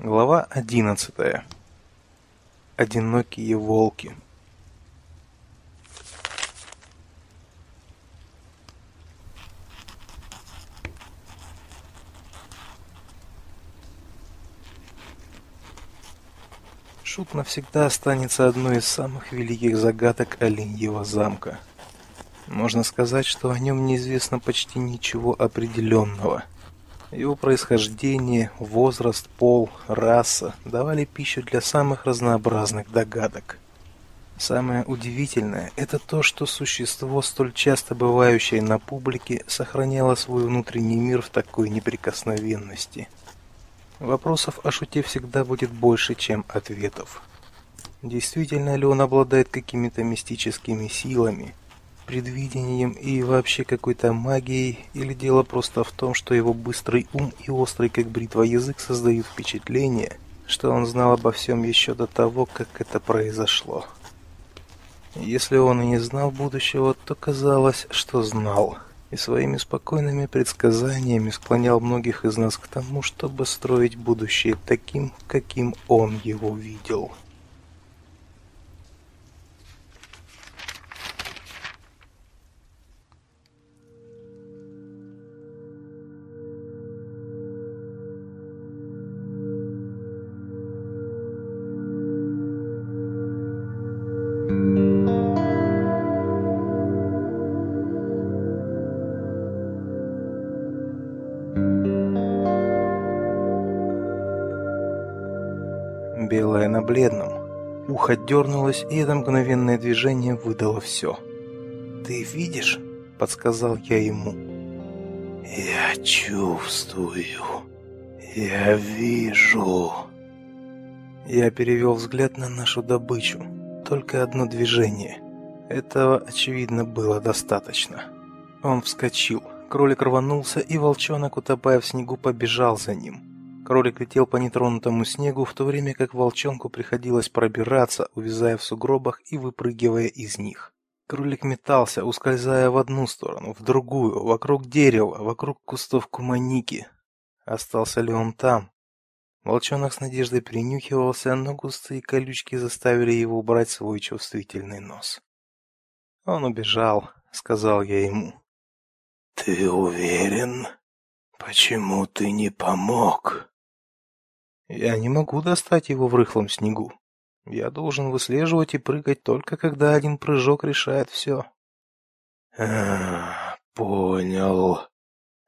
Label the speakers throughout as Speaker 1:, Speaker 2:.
Speaker 1: Глава одиннадцатая. Одинокие волки. Шут навсегда останется одной из самых великих загадок Оленьего замка. Можно сказать, что о нем неизвестно почти ничего определенного – его происхождение, возраст, пол, раса давали пищу для самых разнообразных догадок. Самое удивительное это то, что существо, столь часто бывающее на публике, сохраняло свой внутренний мир в такой неприкосновенности. Вопросов о шуте всегда будет больше, чем ответов. Действительно ли он обладает какими-то мистическими силами? Предвидением и вообще какой-то магией, или дело просто в том, что его быстрый ум и острый как бритва язык создают впечатление, что он знал обо всем еще до того, как это произошло. Если он и не знал будущего, то казалось, что знал, и своими спокойными предсказаниями склонял многих из нас к тому, чтобы строить будущее таким, каким он его видел. Белое на бледном. Ухо дернулось, и это мгновенное движение выдало все. «Ты видишь?» — подсказал я ему. «Я чувствую. Я вижу». Я перевел взгляд на нашу добычу. Только одно движение. Этого, очевидно, было достаточно. Он вскочил. Кролик рванулся, и волчонок, утопая в снегу, побежал за ним. Кролик летел по нетронутому снегу, в то время как волчонку приходилось пробираться, увязая в сугробах и выпрыгивая из них. Кролик метался, ускользая в одну сторону, в другую, вокруг дерева, вокруг кустов куманики. Остался ли он там? Волчонок с надеждой принюхивался, но густые колючки заставили его убрать свой чувствительный нос. Он убежал, сказал я ему. Ты уверен? Почему ты не помог? Я не могу достать его в рыхлом снегу. Я должен выслеживать и прыгать только когда один прыжок решает все. А, понял.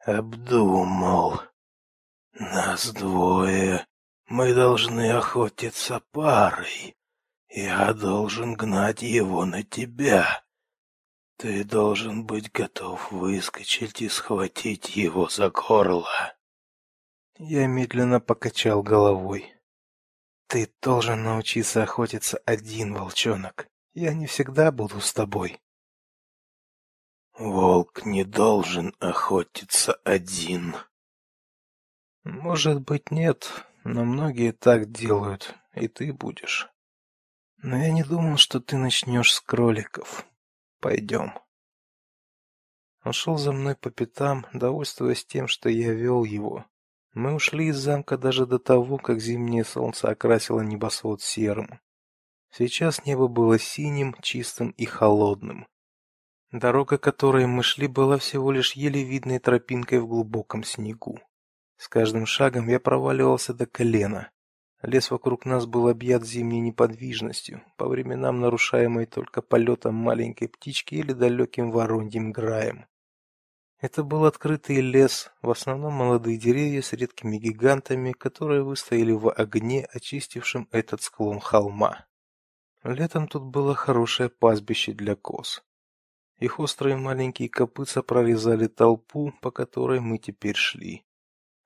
Speaker 1: Обдумал. Нас двое. Мы должны охотиться парой. Я должен гнать его на тебя. Ты должен быть готов выскочить и схватить его за горло. Я медленно покачал головой. Ты должен научиться охотиться один, волчонок. Я не всегда буду с тобой. Волк не должен охотиться один. Может быть, нет, но многие так делают, и ты будешь. Но я не думал, что ты начнешь с кроликов. Пойдем. Он шел за мной по пятам, довольствуясь тем, что я вел его, мы ушли из замка даже до того, как зимнее солнце окрасило небосвод серым. Сейчас небо было синим, чистым и холодным. Дорога, которой мы шли, была всего лишь еле видной тропинкой в глубоком снегу. С каждым шагом я проваливался до колена. Лес вокруг нас был объят зимней неподвижностью, по временам нарушаемой только полетом маленькой птички или далеким вороньим граем. Это был открытый лес, в основном молодые деревья с редкими гигантами, которые выстояли в огне, очистившем этот склон холма. Летом тут было хорошее пастбище для коз. Их острые маленькие копытца прорезали толпу, по которой мы теперь шли.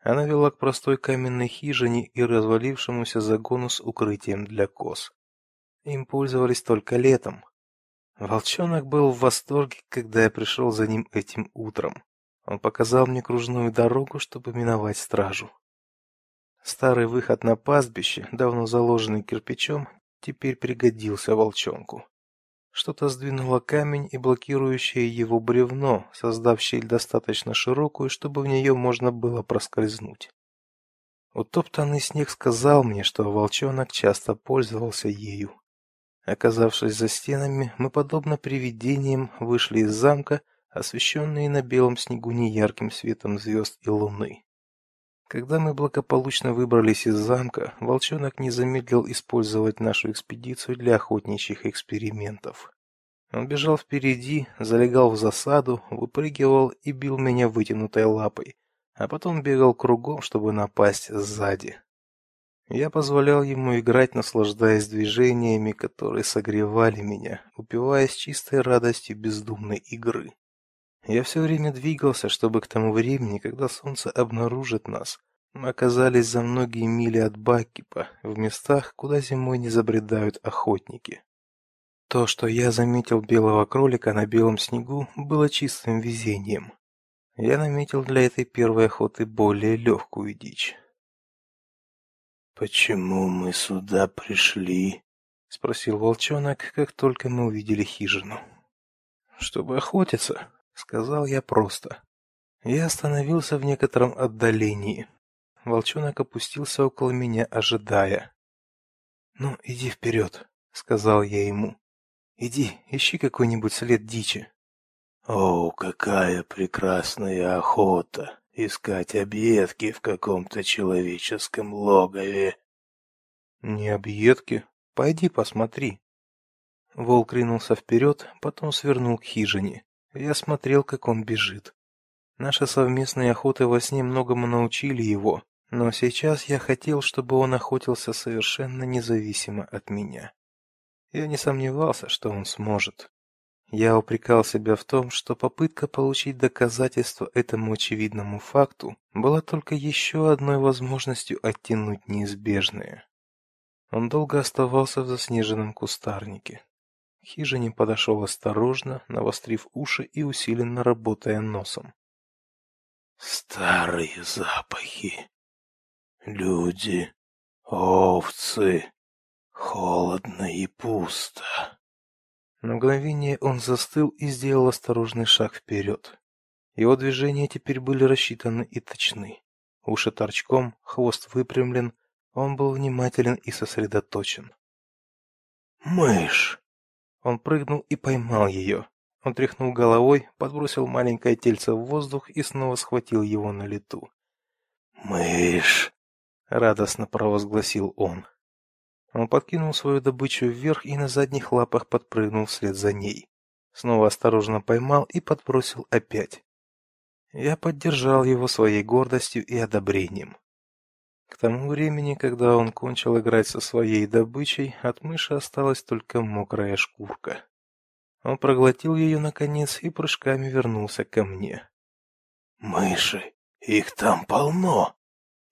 Speaker 1: Она вела к простой каменной хижине и развалившемуся загону с укрытием для коз. Им пользовались только летом, Волчонок был в восторге, когда я пришел за ним этим утром. Он показал мне кружную дорогу, чтобы миновать стражу. Старый выход на пастбище, давно заложенный кирпичом, теперь пригодился волчонку. Что-то сдвинуло камень и блокирующее его бревно, создав щель достаточно широкую, чтобы в нее можно было проскользнуть. Утоптанный снег сказал мне, что волчонок часто пользовался ею. Оказавшись за стенами, мы, подобно привидениям, вышли из замка, освещенные на белом снегу неярким светом звезд и луны. Когда мы благополучно выбрались из замка, волчонок не замедлил использовать нашу экспедицию для охотничьих экспериментов. Он бежал впереди, залегал в засаду, выпрыгивал и бил меня вытянутой лапой, а потом бегал кругом, чтобы напасть сзади. Я позволял ему играть, наслаждаясь движениями, которые согревали меня, упиваясь чистой радостью бездумной игры. Я все время двигался, чтобы к тому времени, когда солнце обнаружит нас, мы оказались за многие мили от Баккипа, в местах, куда зимой не забредают охотники. То, что я заметил белого кролика на белом снегу, было чистым везением. Я наметил для этой первой охоты более легкую дичь.
Speaker 2: Почему мы сюда пришли?
Speaker 1: спросил волчонок, как только мы увидели хижину. Чтобы охотиться, сказал я просто. Я остановился в некотором отдалении. Волчонок опустился около меня, ожидая. "Ну, иди вперед», — сказал я ему. "Иди, ищи какой-нибудь след дичи".
Speaker 2: О, какая прекрасная охота искать объедки в каком-то человеческом логове.
Speaker 1: Не объедки, пойди посмотри. Волк ринулся вперед, потом свернул к хижине. Я смотрел, как он бежит. Наши совместные охоты во сне многому научили его, но сейчас я хотел, чтобы он охотился совершенно независимо от меня. Я не сомневался, что он сможет. Я упрекал себя в том, что попытка получить доказательство этому очевидному факту была только еще одной возможностью оттянуть неизбежное. Он долго оставался в заснеженном кустарнике. Хижине подошел осторожно, навострив уши и усиленно работая носом.
Speaker 2: Старые запахи. Люди, овцы. Холодно и пусто.
Speaker 1: На мгновение он застыл и сделал осторожный шаг вперед. Его движения теперь были рассчитаны и точны. Уши торчком, хвост выпрямлен, он был внимателен и сосредоточен.
Speaker 2: Мышь.
Speaker 1: Он прыгнул и поймал ее. Он тряхнул головой, подбросил маленькое тельце в воздух и снова схватил его на лету.
Speaker 2: Мышь,
Speaker 1: радостно провозгласил он. Он подкинул свою добычу вверх и на задних лапах подпрыгнул вслед за ней. Снова осторожно поймал и подбросил опять. Я поддержал его своей гордостью и одобрением. К тому времени, когда он кончил играть со своей добычей, от мыши осталась только мокрая шкурка. Он проглотил ее наконец и прыжками вернулся ко мне.
Speaker 2: Мыши, их там полно,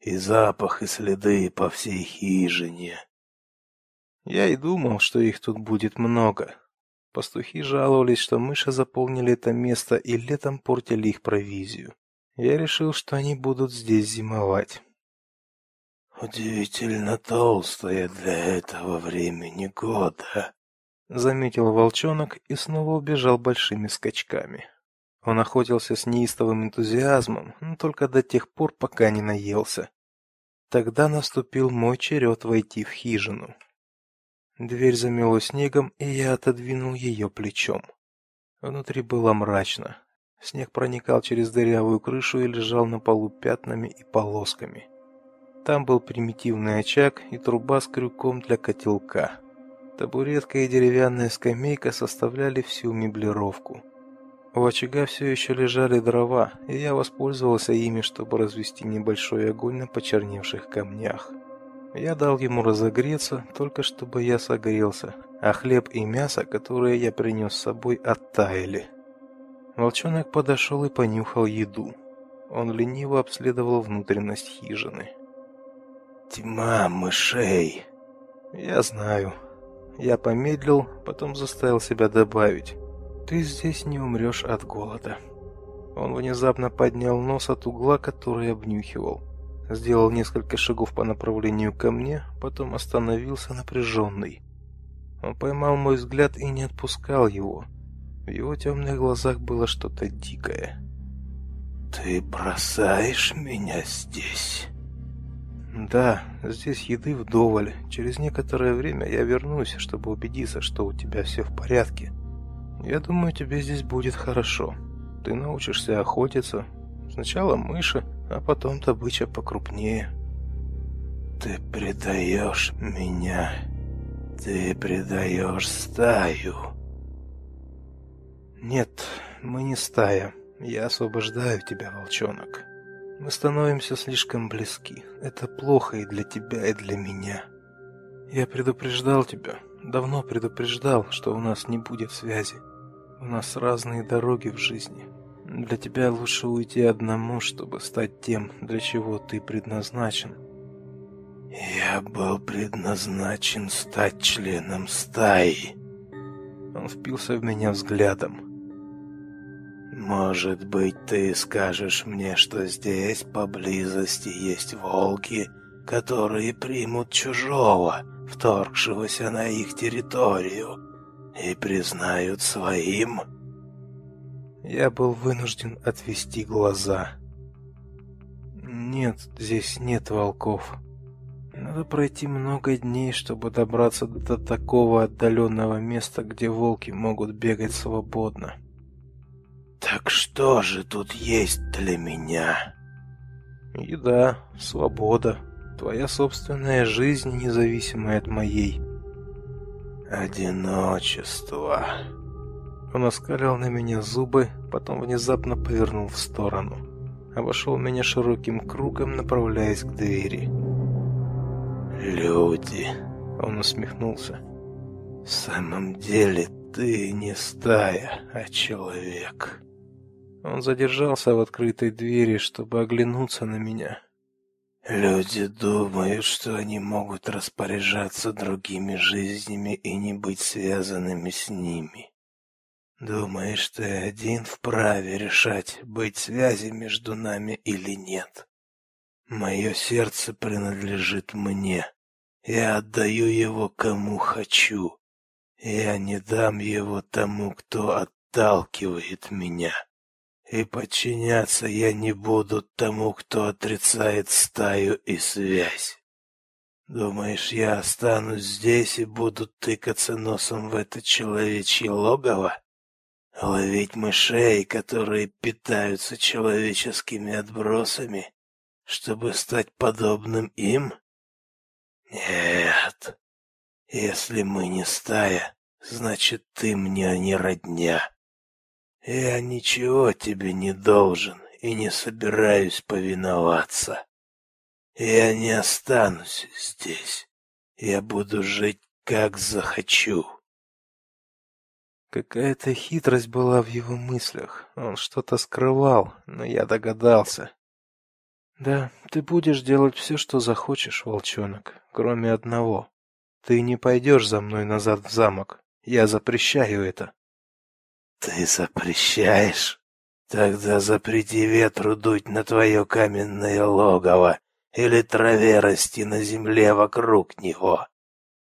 Speaker 2: и запах и следы по всей хижине.
Speaker 1: Я и думал, что их тут будет много. Пастухи жаловались, что мыши заполнили это место и летом портили их провизию. Я решил, что они будут здесь зимовать.
Speaker 2: Удивительно толстая для этого времени года,
Speaker 1: заметил волчонок и снова убежал большими скачками. Он охотился с неистовым энтузиазмом, но только до тех пор, пока не наелся. Тогда наступил мой черед войти в хижину. Дверь замело снегом, и я отодвинул ее плечом. Внутри было мрачно. Снег проникал через дырявую крышу и лежал на полу пятнами и полосками. Там был примитивный очаг и труба с крюком для котелка. Табуретка и деревянная скамейка составляли всю меблировку. У очага все еще лежали дрова, и я воспользовался ими, чтобы развести небольшой огонь на почерневших камнях. Я дал ему разогреться, только чтобы я согрелся, а хлеб и мясо, которые я принес с собой, оттаяли. Волчонок подошел и понюхал еду. Он лениво обследовал внутренность хижины.
Speaker 2: Тьма мышей.
Speaker 1: Я знаю. Я помедлил, потом заставил себя добавить: ты здесь не умрешь от голода. Он внезапно поднял нос от угла, который обнюхивал сделал несколько шагов по направлению ко мне, потом остановился напряженный. Он поймал мой взгляд и не отпускал его. В его темных глазах было что-то дикое.
Speaker 2: Ты бросаешь меня здесь?
Speaker 1: Да, здесь еды вдоволь. Через некоторое время я вернусь, чтобы убедиться, что у тебя все в порядке. Я думаю, тебе здесь будет хорошо. Ты научишься охотиться. Сначала мыши, а потом добыча покрупнее.
Speaker 2: Ты предаешь меня. Ты предаешь стаю.
Speaker 1: Нет, мы не стая. Я освобождаю тебя, волчонок. Мы становимся слишком близки. Это плохо и для тебя, и для меня. Я предупреждал тебя, давно предупреждал, что у нас не будет связи. У нас разные дороги в жизни. Для тебя лучше уйти одному, чтобы стать тем, для чего ты предназначен.
Speaker 2: Я был предназначен стать членом стаи.
Speaker 1: Он впился в меня взглядом.
Speaker 2: Может быть, ты скажешь мне, что здесь поблизости есть волки, которые примут чужого, вторгшегося на их территорию, и признают своим?
Speaker 1: Я был вынужден отвести глаза. Нет, здесь нет волков. Надо пройти много дней, чтобы добраться до такого отдаленного места, где волки могут бегать свободно.
Speaker 2: Так что же тут есть для меня?
Speaker 1: Еда, свобода, твоя собственная жизнь, независимая от моей.
Speaker 2: Одиночество.
Speaker 1: Он оскалил на меня зубы, потом внезапно повернул в сторону. Обошел меня широким кругом, направляясь к двери.
Speaker 2: «Люди!»
Speaker 1: Он усмехнулся.
Speaker 2: «В самом деле ты не стая, а человек».
Speaker 1: Он задержался в открытой двери, чтобы оглянуться на меня.
Speaker 2: Люди думают, что они могут распоряжаться другими жизнями и не быть связанными с ними. Думаешь, ты один вправе решать, быть связи между нами или нет? Мое сердце принадлежит мне. Я отдаю его кому хочу. Я не дам его тому, кто отталкивает меня. И подчиняться я не буду тому, кто отрицает стаю и связь. Думаешь, я останусь здесь и буду тыкаться носом в это человечье логово? Ловить мышей, которые питаются человеческими отбросами, чтобы стать подобным им? Нет. Если мы не стая, значит, ты мне не родня. Я ничего тебе не должен и не собираюсь повиноваться. Я не останусь здесь. Я буду жить как захочу.
Speaker 1: Какая-то хитрость была в его мыслях. Он что-то скрывал, но я догадался. Да, ты будешь делать все, что захочешь, волчонок, кроме одного. Ты не пойдешь за мной назад в замок. Я запрещаю это.
Speaker 2: Ты запрещаешь? Тогда запрети ветру дуть на твое каменное логово или траве расти на земле вокруг него.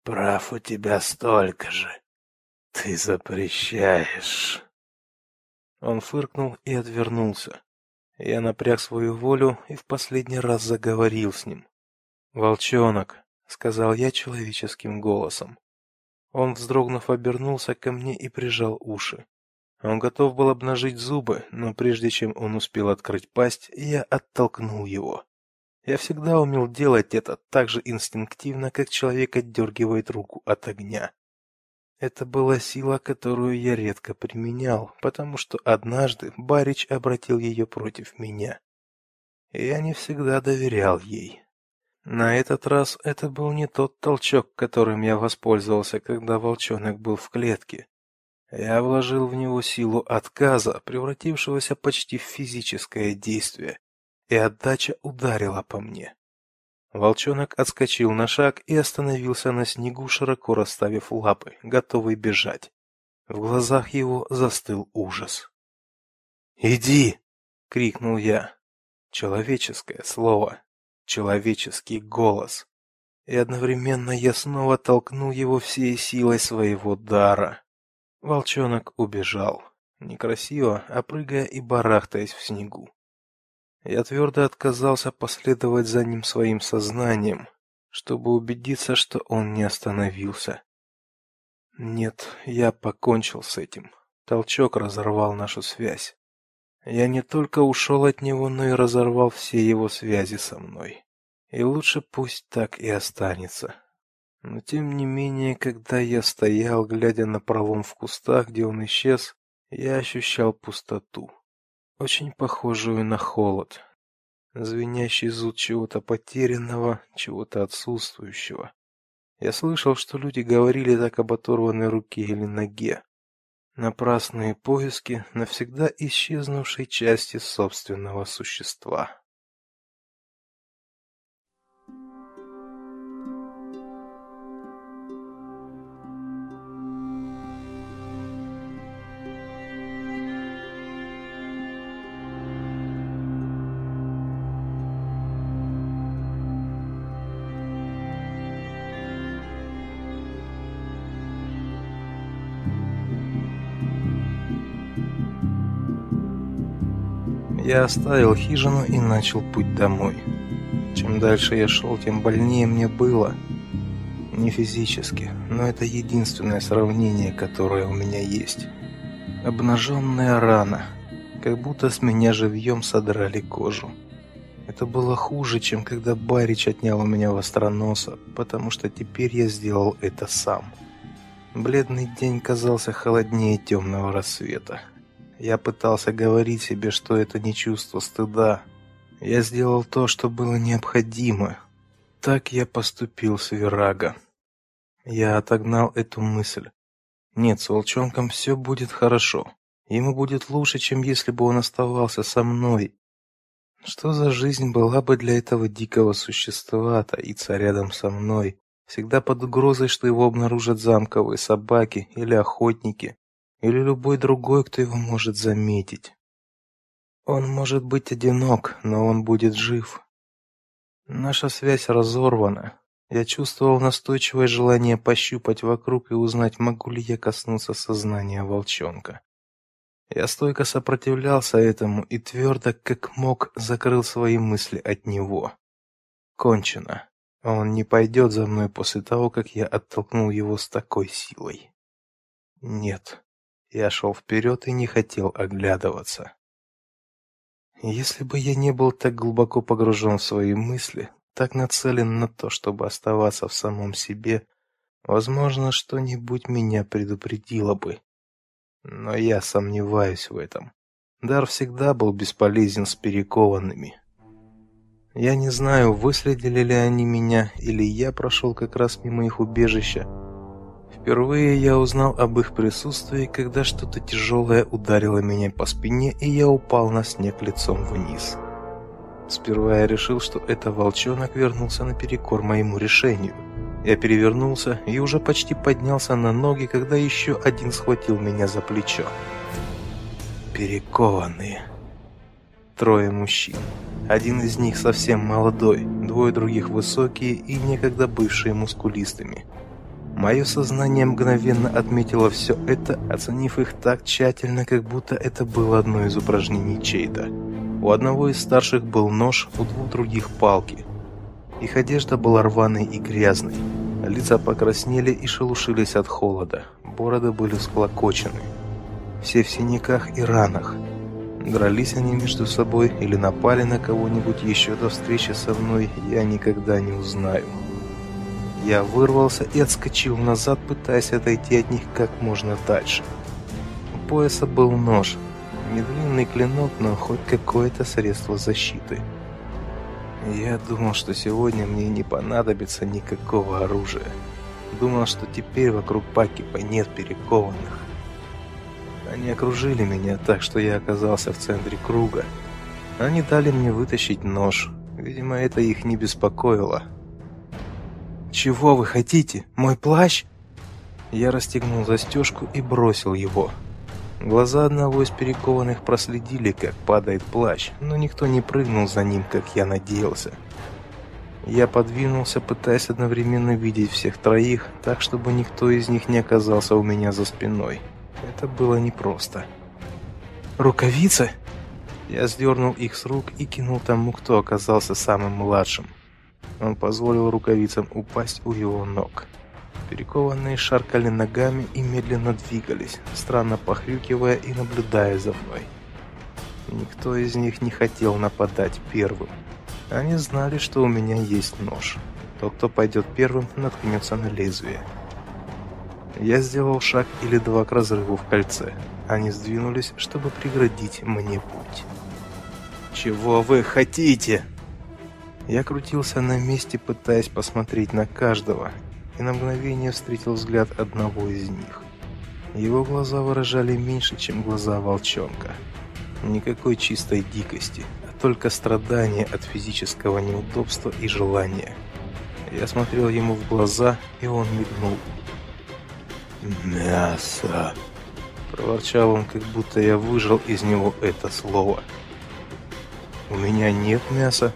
Speaker 2: Прав у тебя столько же. Ты запрещаешь.
Speaker 1: Он фыркнул и отвернулся. Я напряг свою волю и в последний раз заговорил с ним. "Волчонок", сказал я человеческим голосом. Он, вздрогнув, обернулся ко мне и прижал уши. Он готов был обнажить зубы, но прежде чем он успел открыть пасть, я оттолкнул его. Я всегда умел делать это так же инстинктивно, как человек отдергивает руку от огня. Это была сила, которую я редко применял, потому что однажды Барич обратил ее против меня. Я не всегда доверял ей. На этот раз это был не тот толчок, которым я воспользовался, когда волчонок был в клетке. Я вложил в него силу отказа, превратившегося почти в физическое действие, и отдача ударила по мне. Волчонок отскочил на шаг и остановился на снегу, широко расставив лапы, готовый бежать. В глазах его застыл ужас. "Иди!" крикнул я. Человеческое слово, человеческий голос. И одновременно я снова толкнул его всей силой своего дара. Волчонок убежал, некрасиво, а и барахтаясь в снегу. Я твердо отказался последовать за ним своим сознанием, чтобы убедиться, что он не остановился. Нет, я покончил с этим. Толчок разорвал нашу связь. Я не только ушел от него, но и разорвал все его связи со мной. И лучше пусть так и останется. Но тем не менее, когда я стоял, глядя на пролом в кустах, где он исчез, я ощущал пустоту, очень похожую на холод, звенящий зуд чего-то потерянного, чего-то отсутствующего. Я слышал, что люди говорили так об оторванной руке или ноге. Напрасные поиски навсегда исчезнувшей части собственного существа. Я оставил хижину и начал путь домой. Чем дальше я шел, тем больнее мне было. Не физически, но это единственное сравнение, которое у меня есть. Обнаженная рана, как будто с меня живьем содрали кожу. Это было хуже, чем когда Барич отнял у меня востроноса, потому что теперь я сделал это сам. Бледный день казался холоднее темного рассвета. Я пытался говорить себе, что это не чувство стыда. Я сделал то, что было необходимо. Так я поступил с Вирага. Я отогнал эту мысль. Нет, с волчонком все будет хорошо. Ему будет лучше, чем если бы он оставался со мной. Что за жизнь была бы для этого дикого существа таиться рядом со мной, всегда под угрозой, что его обнаружат замковые собаки или охотники, или любой другой, кто его может заметить. Он может быть одинок, но он будет жив. Наша связь разорвана. Я чувствовал настойчивое желание пощупать вокруг и узнать, могу ли я коснуться сознания волчонка. Я стойко сопротивлялся этому и твердо, как мог, закрыл свои мысли от него. Кончено. Он не пойдет за мной после того, как я оттолкнул его с такой силой. Нет. Я шел вперед и не хотел оглядываться. Если бы я не был так глубоко погружен в свои мысли, так нацелен на то, чтобы оставаться в самом себе, возможно, что-нибудь меня предупредило бы. Но я сомневаюсь в этом. Дар всегда был бесполезен с перекованными. Я не знаю, выследили ли они меня, или я прошел как раз мимо их убежища, Впервые я узнал об их присутствии, когда что-то тяжелое ударило меня по спине, и я упал на снег лицом вниз. Сперва я решил, что это волчонок вернулся наперекор моему решению. Я перевернулся и уже почти поднялся на ноги, когда еще один схватил меня за плечо. Перекованные. Трое мужчин. Один из них совсем молодой, двое других высокие и некогда бывшие мускулистыми. Мое сознание мгновенно отметило все это, оценив их так тщательно, как будто это было одно из упражнений Чейда. У одного из старших был нож, у двух других палки. Их одежда была рваной и грязной. Лица покраснели и шелушились от холода. Бороды были всклокочены. Все в синяках и ранах. Дрались они между собой или напали на кого-нибудь еще до встречи со мной, я никогда не узнаю. Я вырвался и отскочил назад, пытаясь отойти от них как можно дальше. У пояса был нож. Не длинный клинок, но хоть какое-то средство защиты. Я думал, что сегодня мне не понадобится никакого оружия. Думал, что теперь вокруг Пакипа нет перекованных. Они окружили меня так, что я оказался в центре круга. Они дали мне вытащить нож. Видимо, это их не беспокоило. «Чего вы хотите? Мой плащ?» Я расстегнул застежку и бросил его. Глаза одного из перекованных проследили, как падает плащ, но никто не прыгнул за ним, как я надеялся. Я подвинулся, пытаясь одновременно видеть всех троих, так чтобы никто из них не оказался у меня за спиной. Это было непросто. «Рукавицы?» Я сдернул их с рук и кинул тому, кто оказался самым младшим. Он позволил рукавицам упасть у его ног. Перекованные шаркали ногами и медленно двигались, странно похрюкивая и наблюдая за мной. Никто из них не хотел нападать первым. Они знали, что у меня есть нож. Тот, кто пойдет первым, наткнется на лезвие. Я сделал шаг или два к разрыву в кольце. Они сдвинулись, чтобы преградить мне путь. «Чего вы хотите?» Я крутился на месте, пытаясь посмотреть на каждого, и на мгновение встретил взгляд одного из них. Его глаза выражали меньше, чем глаза волчонка. Никакой чистой дикости, а только страдания от физического неудобства и желания. Я смотрел ему в глаза, и он мигнул.
Speaker 2: «Мясо!»
Speaker 1: Проворчал он, как будто я выжил из него это слово. «У меня нет мяса,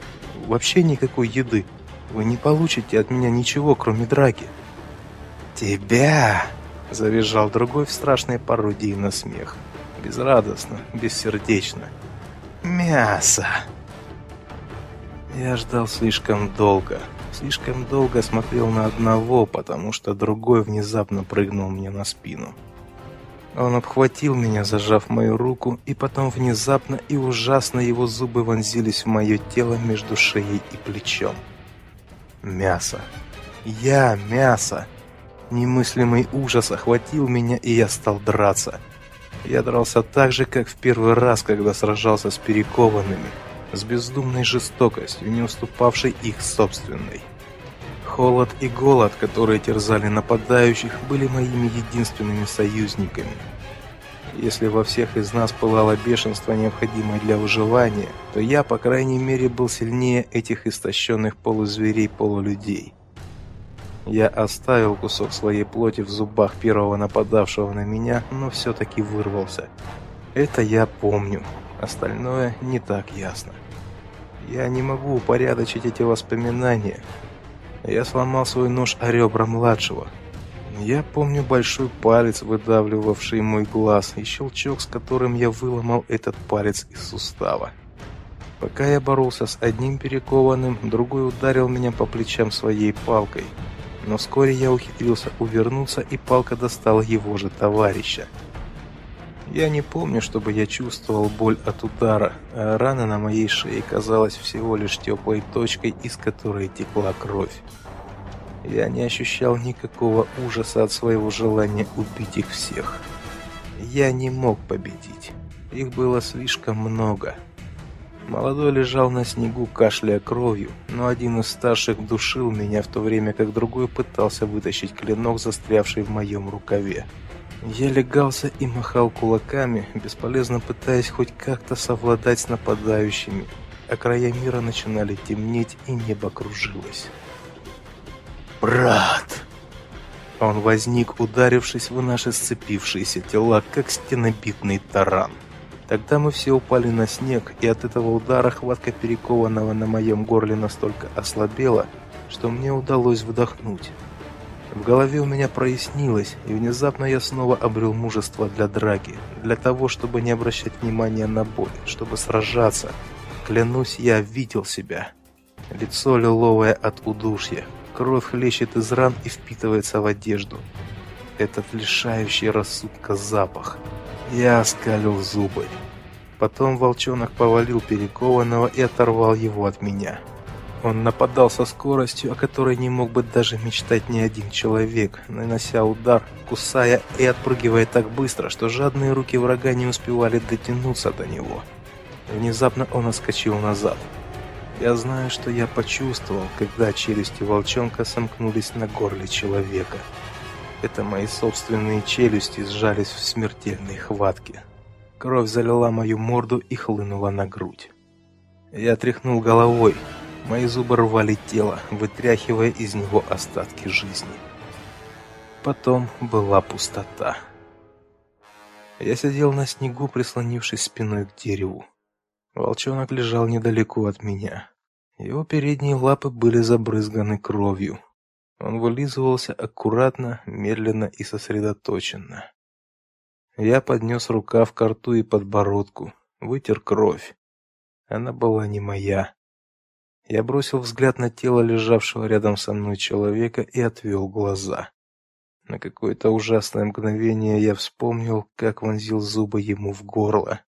Speaker 1: вообще никакой еды. Вы не получите от меня ничего, кроме драки».
Speaker 2: «Тебя!»
Speaker 1: – завизжал другой в страшной пародии на смех. Безрадостно, бессердечно.
Speaker 2: «Мясо!»
Speaker 1: Я ждал слишком долго. Слишком долго смотрел на одного, потому что другой внезапно прыгнул мне на спину. Он обхватил меня, зажав мою руку, и потом внезапно и ужасно его зубы вонзились в мое тело между шеей и плечом. Мясо. Я мясо. Немыслимый ужас охватил меня, и я стал драться. Я дрался так же, как в первый раз, когда сражался с перекованными, с бездумной жестокостью, не уступавшей их собственной. Холод и голод, которые терзали нападающих, были моими единственными союзниками. Если во всех из нас пылало бешенство, необходимое для выживания, то я, по крайней мере, был сильнее этих истощенных полузверей-полулюдей. Я оставил кусок своей плоти в зубах первого нападавшего на меня, но все-таки вырвался. Это я помню, остальное не так ясно. Я не могу упорядочить эти воспоминания, я сломал свой нож о ребра младшего. Я помню большой палец, выдавливавший мой глаз, и щелчок, с которым я выломал этот палец из сустава. Пока я боролся с одним перекованным, другой ударил меня по плечам своей палкой. Но вскоре я ухитрился увернуться, и палка достала его же товарища. Я не помню, чтобы я чувствовал боль от удара, а рана на моей шее казалась всего лишь теплой точкой, из которой текла кровь. Я не ощущал никакого ужаса от своего желания убить их всех. Я не мог победить. Их было слишком много. Молодой лежал на снегу, кашляя кровью, но один из старших душил меня в то время, как другой пытался вытащить клинок, застрявший в моем рукаве. Я легался и махал кулаками, бесполезно пытаясь хоть как-то совладать с нападающими, а края мира начинали темнеть и небо кружилось.
Speaker 2: «Брат!»
Speaker 1: Он возник, ударившись в наши сцепившиеся тела, как стенобитный таран. Тогда мы все упали на снег, и от этого удара хватка перекованного на моем горле настолько ослабела, что мне удалось вдохнуть. В голове у меня прояснилось, и внезапно я снова обрел мужество для драки, для того, чтобы не обращать внимания на боль, чтобы сражаться. Клянусь, я видел себя. Лицо лиловое от удушья, кровь хлещет из ран и впитывается в одежду. Этот лишающий рассудка запах. Я оскалил зубы. Потом волчонок повалил перекованного и оторвал его от меня. Он нападал со скоростью, о которой не мог бы даже мечтать ни один человек, нанося удар, кусая и отпрыгивая так быстро, что жадные руки врага не успевали дотянуться до него. Внезапно он отскочил назад. Я знаю, что я почувствовал, когда челюсти волчонка сомкнулись на горле человека. Это мои собственные челюсти сжались в смертельной хватке. Кровь залила мою морду и хлынула на грудь. Я тряхнул головой, Мои зубы рвали тело, вытряхивая из него остатки жизни. Потом была пустота. Я сидел на снегу, прислонившись спиной к дереву. Волчонок лежал недалеко от меня. Его передние лапы были забрызганы кровью. Он вылизывался аккуратно, медленно и сосредоточенно. Я поднес рукав к рту и подбородку, вытер кровь. Она была не моя. Я бросил взгляд на тело лежавшего рядом со мной человека и отвел глаза. На какое-то ужасное мгновение я вспомнил, как вонзил зубы ему в горло.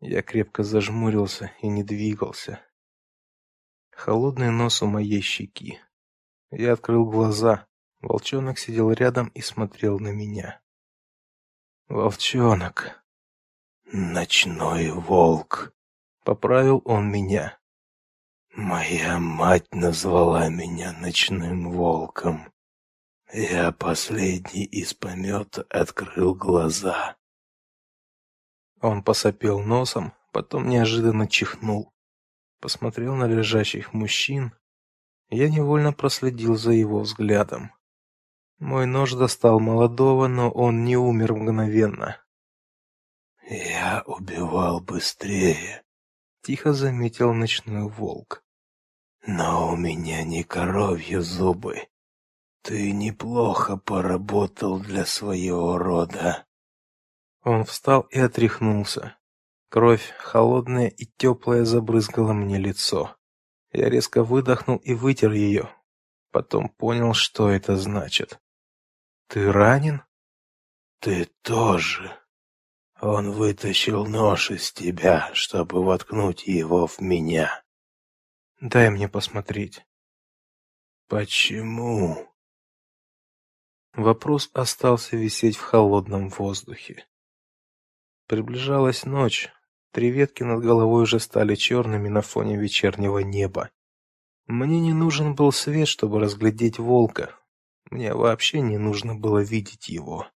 Speaker 1: Я крепко зажмурился и не двигался. Холодный нос у моей щеки. Я открыл глаза. Волчонок сидел рядом и смотрел на меня. Волчонок.
Speaker 2: Ночной волк.
Speaker 1: Поправил он меня.
Speaker 2: Моя мать назвала меня ночным волком. Я последний из помета открыл глаза.
Speaker 1: Он посопел носом, потом неожиданно чихнул. Посмотрел на лежащих мужчин. Я невольно проследил за его взглядом. Мой нож достал молодого, но он не умер мгновенно.
Speaker 2: Я убивал быстрее,
Speaker 1: тихо заметил ночной волк.
Speaker 2: Но у меня не коровьи зубы. Ты неплохо поработал для своего рода.
Speaker 1: Он встал и отряхнулся. Кровь, холодная и теплая, забрызгала мне лицо. Я резко выдохнул и вытер ее. Потом понял, что это значит. Ты ранен?
Speaker 2: Ты тоже. Он вытащил нож из тебя, чтобы воткнуть его в меня.
Speaker 1: Дай мне посмотреть.
Speaker 2: Почему?
Speaker 1: Вопрос остался висеть в холодном воздухе. Приближалась ночь. Три ветки над головой уже стали черными на фоне вечернего неба. Мне не нужен был свет, чтобы разглядеть волка. Мне вообще не нужно было видеть его.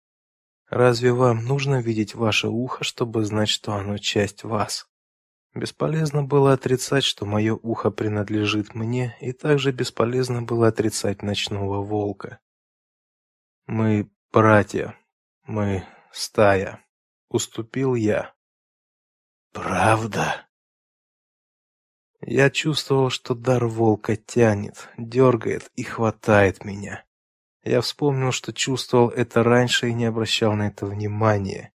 Speaker 1: Разве вам нужно видеть ваше ухо, чтобы знать, что оно часть вас? Бесполезно было отрицать, что мое ухо принадлежит мне, и также бесполезно было отрицать ночного волка. Мы братья, мы стая. Уступил я.
Speaker 2: Правда?
Speaker 1: Я чувствовал, что дар волка тянет, дергает и хватает меня. Я вспомнил, что чувствовал это раньше и не обращал на это внимания.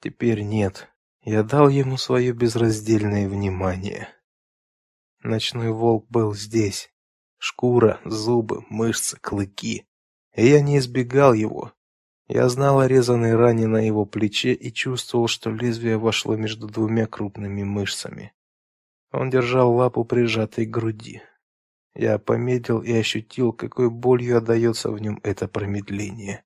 Speaker 1: Теперь нет. Я дал ему свое безраздельное внимание. Ночной волк был здесь. Шкура, зубы, мышцы, клыки. И я не избегал его. Я знал о ране на его плече и чувствовал, что лезвие вошло между двумя крупными мышцами. Он держал лапу прижатой к груди. Я помедлил и ощутил, какой болью отдается в нем это промедление.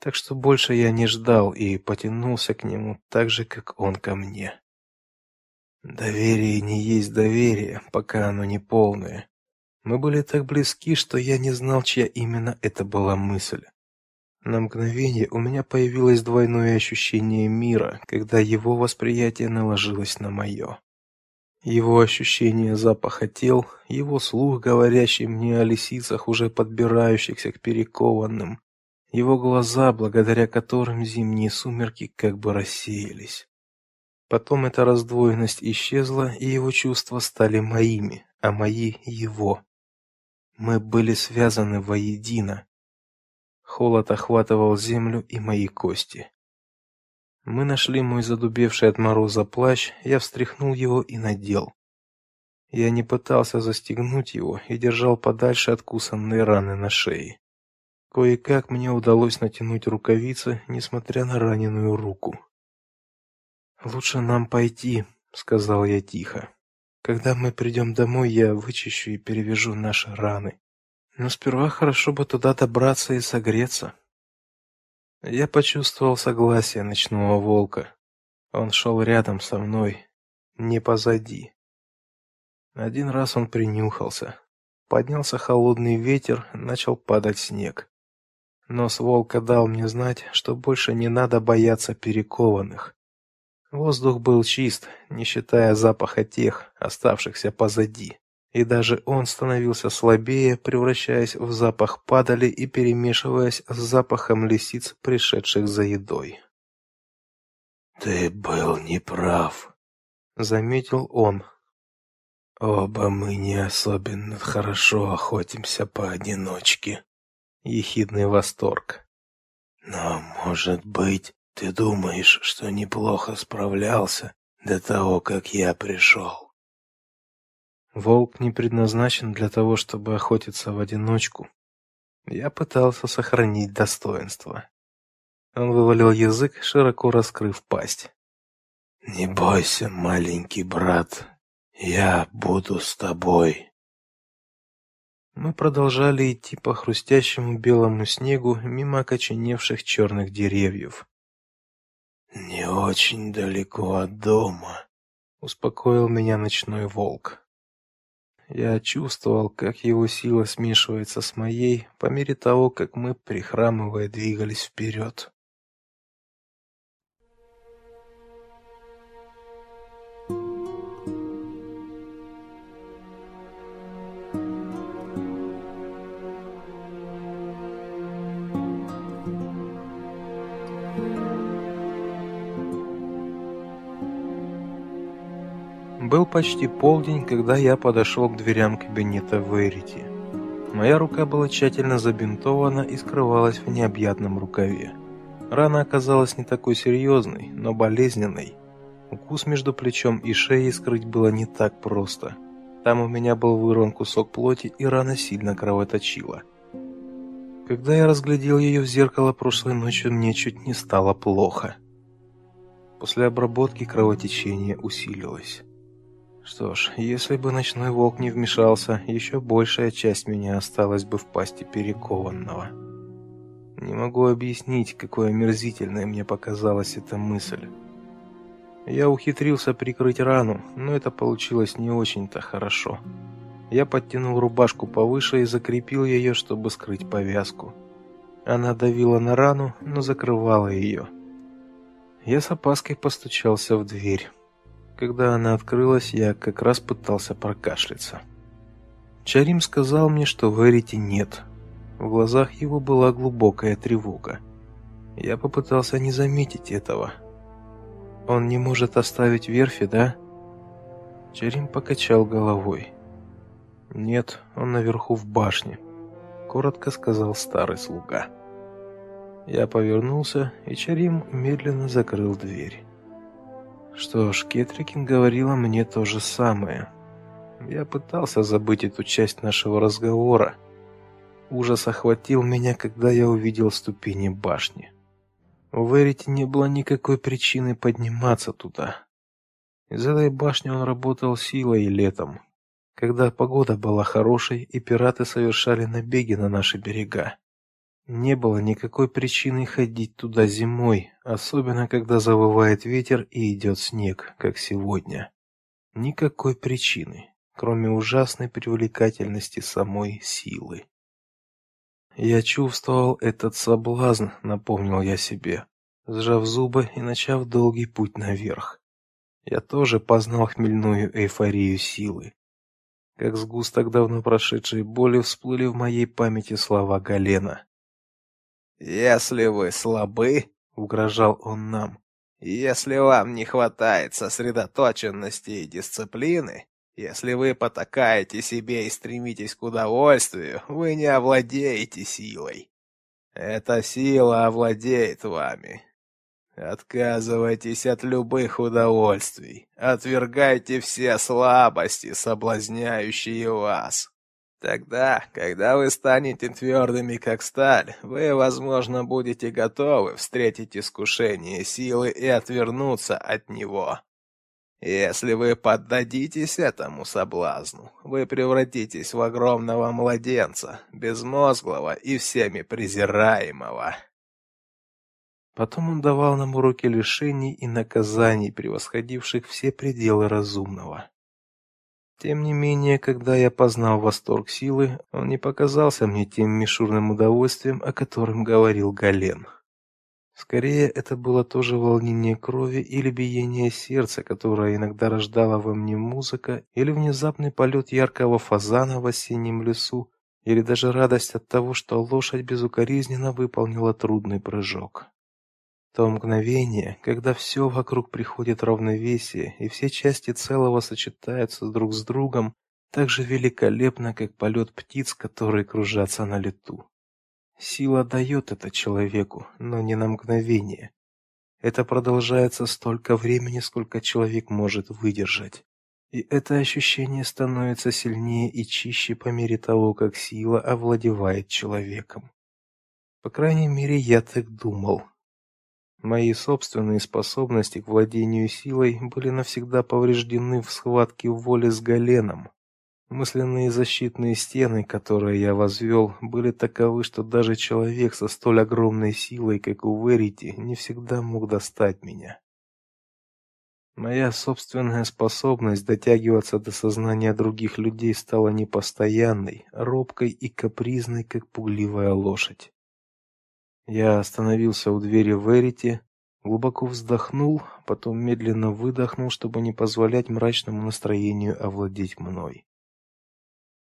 Speaker 1: Так что больше я не ждал и потянулся к нему так же, как он ко мне. Доверие не есть доверие, пока оно не полное. Мы были так близки, что я не знал, чья именно это была мысль. На мгновение у меня появилось двойное ощущение мира, когда его восприятие наложилось на мое. Его ощущение запаха тел, его слух, говорящий мне о лисицах, уже подбирающихся к перекованным, его глаза, благодаря которым зимние сумерки как бы рассеялись. Потом эта раздвоенность исчезла, и его чувства стали моими, а мои его. Мы были связаны воедино. Холод охватывал землю и мои кости. Мы нашли мой задубевший от мороза плащ, я встряхнул его и надел. Я не пытался застегнуть его и держал подальше от кусанной раны на шее. Кое-как мне удалось натянуть рукавицы, несмотря на раненую руку. Лучше нам пойти, сказал я тихо. Когда мы придем домой, я вычищу и перевяжу наши раны. Но сперва хорошо бы туда добраться и согреться. Я почувствовал согласие ночного волка. Он шел рядом со мной, не позади. Один раз он принюхался. Поднялся холодный ветер, начал падать снег. Нос волка дал мне знать, что больше не надо бояться перекованных. Воздух был чист, не считая запаха тех, оставшихся позади и даже он становился слабее, превращаясь в запах падали и перемешиваясь с запахом лисиц, пришедших за едой.
Speaker 2: Ты был неправ, заметил он. Оба мы не особенно хорошо охотимся поодиночке. Ехидный восторг. Но, может быть, ты думаешь, что неплохо справлялся до того, как я пришел.
Speaker 1: Волк не предназначен для того, чтобы охотиться в одиночку. Я пытался сохранить достоинство. Он вывалил язык, широко раскрыв пасть.
Speaker 2: Не бойся, маленький брат. Я буду с тобой.
Speaker 1: Мы продолжали идти по хрустящему белому снегу мимо окоченевших черных деревьев.
Speaker 2: Не очень далеко от дома,
Speaker 1: успокоил меня ночной волк. Я чувствовал, как его сила смешивается с моей по мере того, как мы прихрамывая двигались вперед. Был почти полдень, когда я подошел к дверям кабинета Верити. Моя рука была тщательно забинтована и скрывалась в необъятном рукаве. Рана оказалась не такой серьезной, но болезненной. Укус между плечом и шеей скрыть было не так просто. Там у меня был вырван кусок плоти, и рана сильно кровоточила. Когда я разглядел ее в зеркало прошлой ночью, мне чуть не стало плохо. После обработки кровотечение усилилось. Что ж, если бы ночной волк не вмешался, еще большая часть меня осталась бы в пасти перекованного. Не могу объяснить, какой омерзительной мне показалась эта мысль. Я ухитрился прикрыть рану, но это получилось не очень-то хорошо. Я подтянул рубашку повыше и закрепил ее, чтобы скрыть повязку. Она давила на рану, но закрывала ее. Я с опаской постучался в дверь. Когда она открылась, я как раз пытался прокашляться. Чарим сказал мне, что Верити нет. В глазах его была глубокая тревога. Я попытался не заметить этого. Он не может оставить верфи, да? Чарим покачал головой. Нет, он наверху в башне, коротко сказал старый слуга. Я повернулся, и Чарим медленно закрыл дверь. Что ж, Кетрикин говорила мне то же самое. Я пытался забыть эту часть нашего разговора. Ужас охватил меня, когда я увидел ступени башни. У Верити не было никакой причины подниматься туда. Из этой башни он работал силой и летом, когда погода была хорошей и пираты совершали набеги на наши берега. Не было никакой причины ходить туда зимой, особенно когда завывает ветер и идет снег, как сегодня. Никакой причины, кроме ужасной привлекательности самой силы. Я чувствовал этот соблазн, напомнил я себе, сжав зубы и начав долгий путь наверх. Я тоже познал хмельную эйфорию силы. Как сгусток давно прошедшей боли всплыли в моей памяти слова Галена.
Speaker 3: Если вы слабы, угрожал он нам. Если вам не хватает сосредоточенности и дисциплины, если вы потакаете себе и стремитесь к удовольствию, вы не овладеете силой. Эта сила овладеет вами. Отказывайтесь от любых удовольствий, отвергайте все слабости, соблазняющие вас. Тогда, когда вы станете твердыми, как сталь, вы, возможно, будете готовы встретить искушение силы и отвернуться от него. Если вы поддадитесь этому соблазну, вы превратитесь в огромного младенца, безмозглого и всеми презираемого.
Speaker 1: Потом он давал нам уроки лишений и наказаний, превосходивших все пределы разумного. Тем не менее, когда я познал восторг силы, он не показался мне тем мишурным удовольствием, о котором говорил Гален. Скорее, это было тоже волнение крови или биение сердца, которое иногда рождало во мне музыка, или внезапный полет яркого фазана в осеннем лесу, или даже радость от того, что лошадь безукоризненно выполнила трудный прыжок. То мгновение, когда все вокруг приходит в равновесие и все части целого сочетаются друг с другом, так же великолепно, как полет птиц, которые кружатся на лету. Сила дает это человеку, но не на мгновение. Это продолжается столько времени, сколько человек может выдержать. И это ощущение становится сильнее и чище по мере того, как сила овладевает человеком. По крайней мере, я так думал. Мои собственные способности к владению силой были навсегда повреждены в схватке воли с Галеном. Мысленные защитные стены, которые я возвел, были таковы, что даже человек со столь огромной силой, как у Верити, не всегда мог достать меня. Моя собственная способность дотягиваться до сознания других людей стала непостоянной, робкой и капризной, как пугливая лошадь. Я остановился у двери Верити, глубоко вздохнул, потом медленно выдохнул, чтобы не позволять мрачному настроению овладеть мной.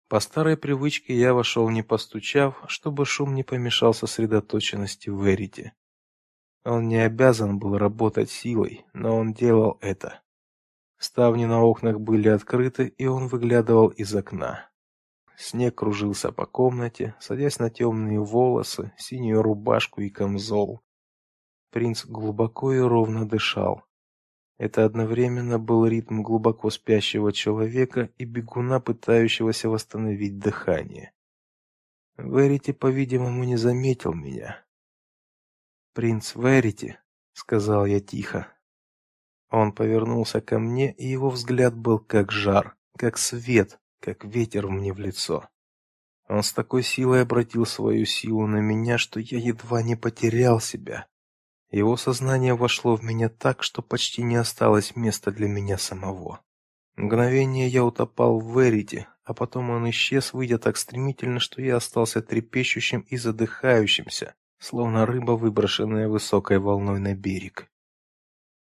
Speaker 1: По старой привычке я вошел не постучав, чтобы шум не помешал сосредоточенности Верити. Он не обязан был работать силой, но он делал это. Ставни на окнах были открыты, и он выглядывал из окна. Снег кружился по комнате, садясь на темные волосы, синюю рубашку и камзол. Принц глубоко и ровно дышал. Это одновременно был ритм глубоко спящего человека и бегуна, пытающегося восстановить дыхание. Верити, по-видимому, не заметил меня. «Принц Верити», — сказал я тихо. Он повернулся ко мне, и его взгляд был как жар, как свет, как ветер мне в лицо. Он с такой силой обратил свою силу на меня, что я едва не потерял себя. Его сознание вошло в меня так, что почти не осталось места для меня самого. Мгновение я утопал в Верите, а потом он исчез, выйдя так стремительно, что я остался трепещущим и задыхающимся, словно рыба, выброшенная высокой волной на берег.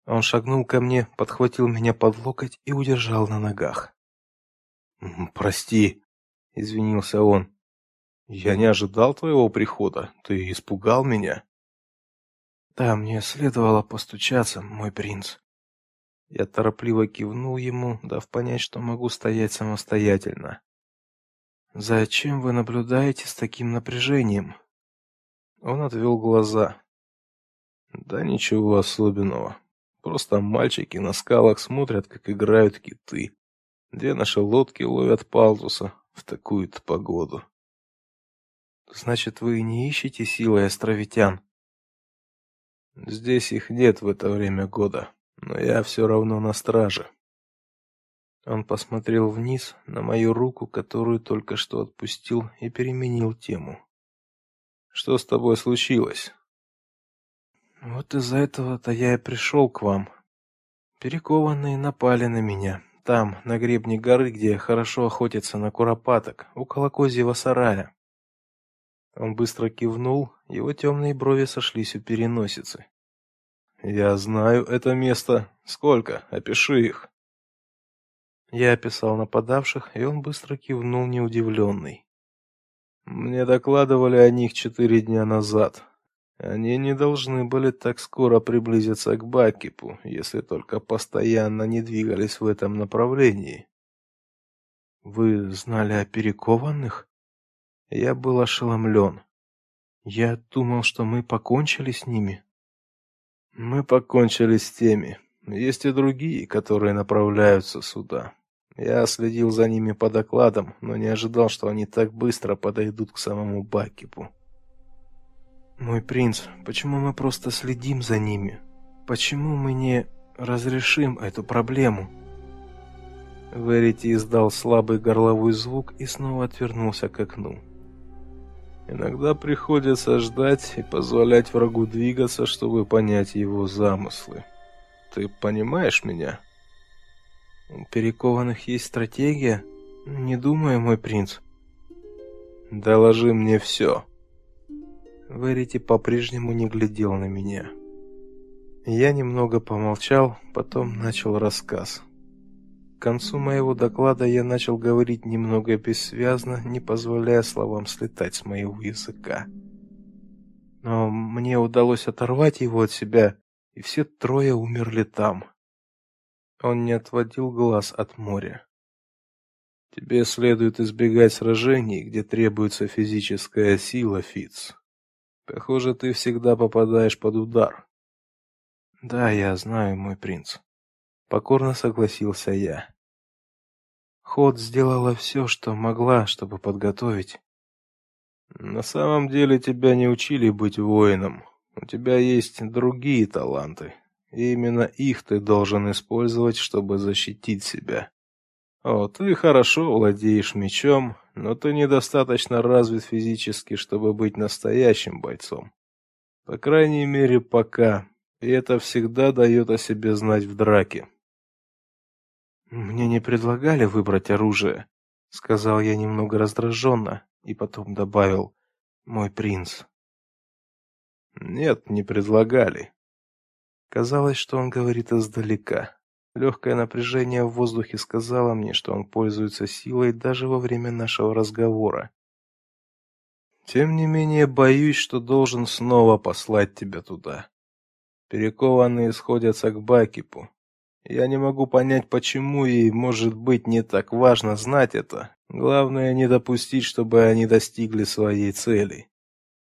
Speaker 1: Он шагнул ко мне, подхватил меня под локоть и удержал на ногах. "Прости", извинился он. "Я не ожидал твоего прихода. Ты испугал меня". "Да, мне следовало постучаться, мой принц". Я торопливо кивнул ему, дав понять, что могу стоять самостоятельно. "Зачем вы наблюдаете с таким напряжением?» Он отвел глаза. Да ничего особенного. Просто мальчики на скалах смотрят, как играют киты. Две наши лодки ловят палтуса в такую-то погоду. Значит, вы не ищете силы островитян? Здесь их нет в это время года, но я все равно на страже. Он посмотрел вниз на мою руку, которую только что отпустил, и переменил тему. Что с тобой случилось? Вот из-за этого-то я и пришел к вам. Перекованные напали на меня. Там, на гребне горы, где хорошо охотятся на куропаток, около козьего сарая. Он быстро кивнул, его темные брови сошлись у переносицы. Я знаю это место. Сколько? Опиши их. Я описал нападавших, и он быстро кивнул, неудивленный. Мне докладывали о них четыре дня назад. Они не должны были так скоро приблизиться к Бакипу, если только постоянно не двигались в этом направлении. Вы знали о перекованных? Я был ошеломлен. Я думал, что мы покончили с ними. Мы покончили с теми. Есть и другие, которые направляются сюда. Я следил за ними по докладам, но не ожидал, что они так быстро подойдут к самому Бакипу. Мой принц, почему мы просто следим за ними? Почему мы не разрешим эту проблему? Верити издал слабый горловой звук и снова отвернулся к окну. Иногда приходится ждать и позволять врагу двигаться, чтобы понять его замыслы. Ты понимаешь меня? У перекованных есть стратегия? Не думаю, мой принц. Доложи мне все. Верити по-прежнему не глядел на меня. Я немного помолчал, потом начал рассказ. К концу моего доклада я начал говорить немного бессвязно, не позволяя словам слетать с моего языка. Но мне удалось оторвать его от себя, и все трое умерли там. Он не отводил глаз от моря. Тебе следует избегать сражений, где требуется физическая сила, Фиц. Похоже, ты всегда попадаешь под удар. Да, я знаю, мой принц. Покорно согласился я. Ход сделала все, что могла, чтобы подготовить.
Speaker 3: На самом деле тебя не учили быть воином. У тебя есть другие таланты. И именно их ты должен использовать, чтобы защитить себя. О, ты хорошо владеешь мечом, но ты недостаточно развит физически, чтобы быть настоящим бойцом. По крайней мере, пока. И это всегда дает о себе знать в драке.
Speaker 1: Мне не предлагали выбрать оружие, сказал я немного раздраженно и потом добавил: "Мой принц".
Speaker 3: Нет, не предлагали.
Speaker 1: Казалось, что он говорит издалека. Легкое напряжение в воздухе сказало мне, что он пользуется силой даже во время нашего разговора.
Speaker 3: Тем не менее, боюсь, что должен снова послать тебя туда. Перекованные сходятся к Бакипу. Я не могу понять, почему и, может быть, не так важно знать это. Главное не допустить, чтобы они достигли своей цели.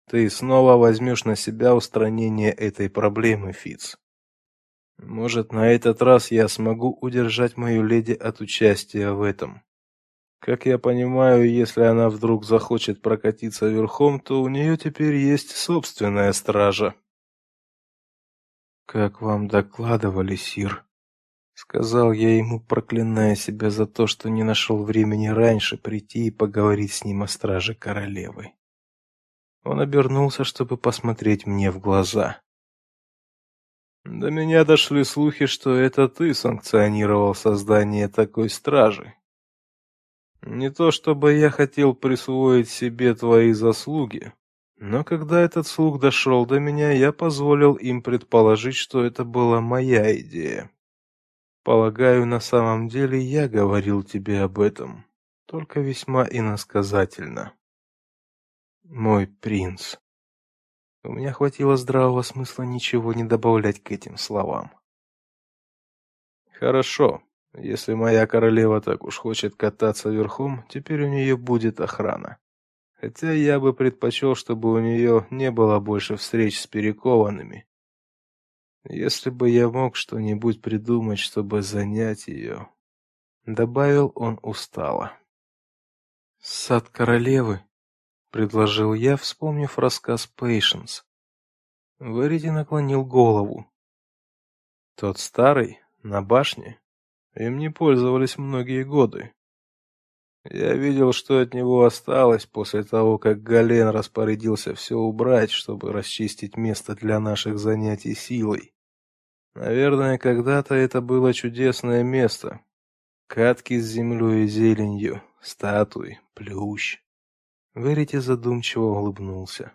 Speaker 3: Ты снова возьмешь на себя устранение этой проблемы, Фиц. Может, на этот раз я смогу удержать мою леди от участия в этом. Как я понимаю, если она вдруг захочет прокатиться верхом, то у нее теперь есть собственная стража.
Speaker 1: Как вам докладывали, сир, сказал я ему, проклиная себя за то, что не нашел времени раньше прийти и поговорить с ним о страже королевы. Он обернулся, чтобы посмотреть мне в глаза.
Speaker 3: До меня дошли слухи, что это ты санкционировал создание такой стражи. Не то чтобы я хотел присвоить себе твои заслуги, но когда этот слух дошел до меня, я позволил им предположить, что это была моя идея. Полагаю, на самом деле я говорил тебе об этом, только весьма иносказательно.
Speaker 1: Мой принц. У меня хватило здравого смысла ничего не добавлять к этим словам.
Speaker 3: Хорошо. Если моя королева так уж хочет кататься верхом, теперь у нее будет охрана. Хотя я бы предпочел, чтобы у нее не было больше встреч с перекованными. Если бы я мог что-нибудь придумать, чтобы занять ее, добавил он устало.
Speaker 1: Сад королевы, предложил я, вспомнив рассказ Пейшенс. Верити наклонил голову.
Speaker 3: Тот старый на башне им не пользовались многие годы. Я видел, что от него осталось после того, как Гален распорядился все убрать, чтобы расчистить место для наших занятий силой. Наверное, когда-то это было чудесное место. Катки с землей и зеленью, статуи, плющ.
Speaker 1: Верите задумчиво улыбнулся.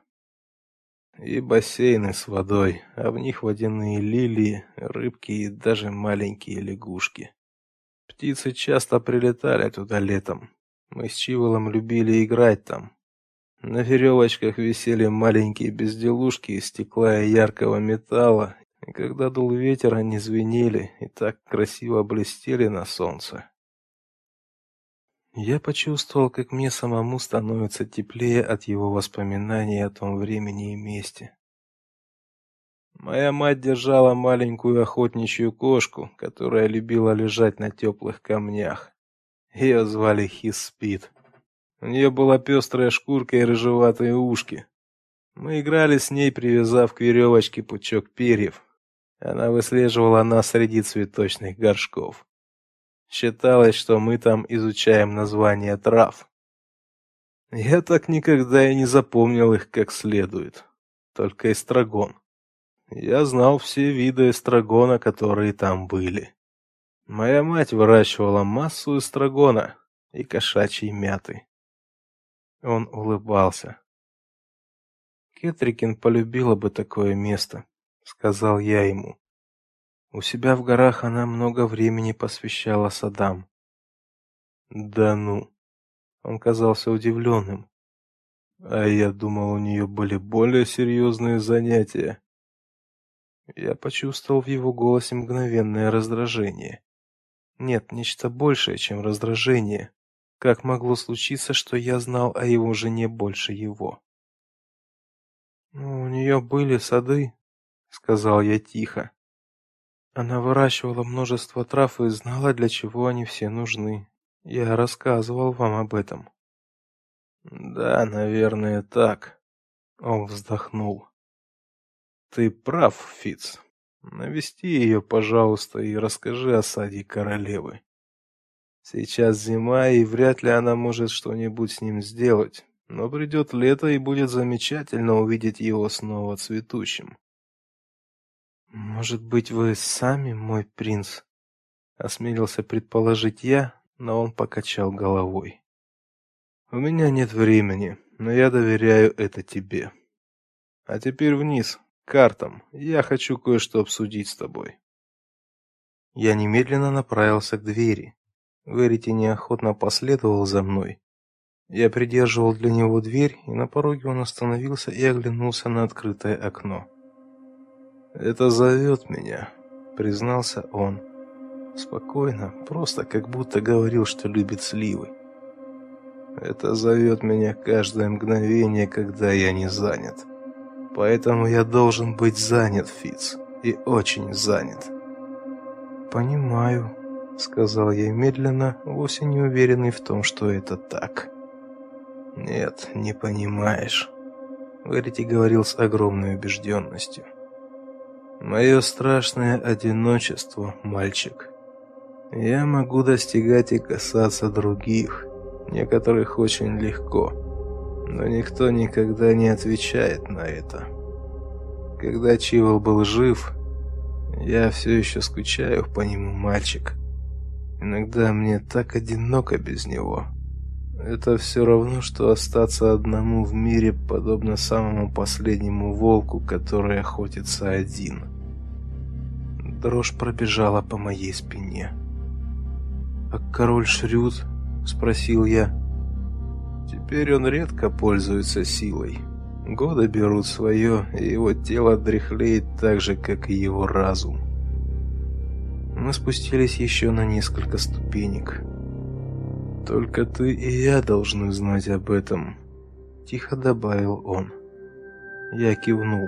Speaker 3: И бассейны с водой, а в них водяные лилии, рыбки и даже маленькие лягушки. Птицы часто прилетали туда летом. Мы с Чиволом любили играть там. На веревочках висели маленькие безделушки из стекла и яркого металла, и когда дул ветер, они звенели и так красиво блестели на солнце.
Speaker 1: Я почувствовал, как мне самому становится теплее от его воспоминаний о том времени и месте.
Speaker 3: Моя мать держала маленькую охотничью кошку, которая любила лежать на теплых камнях. Ее звали Хиспит. У нее была пестрая шкурка и рыжеватые ушки. Мы играли с ней, привязав к веревочке пучок перьев. Она выслеживала нас среди цветочных горшков. Считалось, что мы там изучаем названия трав. Я так никогда и не запомнил их как следует. Только эстрагон. Я знал все виды эстрагона, которые там были. Моя мать выращивала массу эстрагона и кошачьей мяты.
Speaker 1: Он улыбался. Кетрикин полюбила бы такое место, сказал я ему. У себя в горах она много времени посвящала садам.
Speaker 3: Да ну.
Speaker 1: Он казался удивленным.
Speaker 3: А я думал, у нее были более серьезные занятия.
Speaker 1: Я почувствовал в его голосе мгновенное раздражение. Нет, нечто большее, чем раздражение. Как могло случиться, что я знал о его жене больше его? Ну, у нее были сады, сказал я тихо. Она выращивала множество трав и знала, для чего они все нужны. Я рассказывал вам об этом.
Speaker 2: Да, наверное, так. Он вздохнул. Ты прав, Фиц. Навести ее, пожалуйста, и расскажи о саде королевы. Сейчас зима, и вряд ли она может что-нибудь с ним сделать. Но придет лето, и будет замечательно увидеть его снова цветущим.
Speaker 1: Может быть, вы сами мой принц? осмелился предположить я, но он покачал головой.
Speaker 2: У меня нет времени, но я доверяю это тебе. А теперь вниз, к картам. Я хочу кое-что обсудить с тобой.
Speaker 1: Я немедленно направился к двери. Верити неохотно последовал за мной. Я придерживал для него дверь, и на пороге он остановился и оглянулся на открытое окно.
Speaker 2: Это зовет меня, признался он. Спокойно, просто как будто говорил, что любит сливы. Это зовет меня каждое мгновение, когда я не занят. Поэтому я должен быть занят, Фиц, и очень занят.
Speaker 1: Понимаю, сказал я медленно, вовсе не уверенный в том, что это так.
Speaker 2: Нет, не понимаешь. Верити говорил с огромной убежденностью. Мое страшное одиночество, мальчик. Я могу достигать и касаться других, некоторых очень легко, но никто никогда не отвечает на это. Когда Чивол был жив, я все еще скучаю по нему, мальчик. Иногда мне так одиноко без него. Это все равно, что остаться одному в мире, подобно самому последнему волку, который охотится один.
Speaker 1: Дрожь пробежала по моей спине. «А король Шрюд?» — спросил я.
Speaker 2: «Теперь он редко пользуется силой. Годы берут свое, и его тело дряхлеет так же, как и его разум».
Speaker 1: Мы спустились еще на несколько ступенек.
Speaker 2: «Только ты и я должны знать об этом», — тихо добавил он.
Speaker 1: Я кивнул.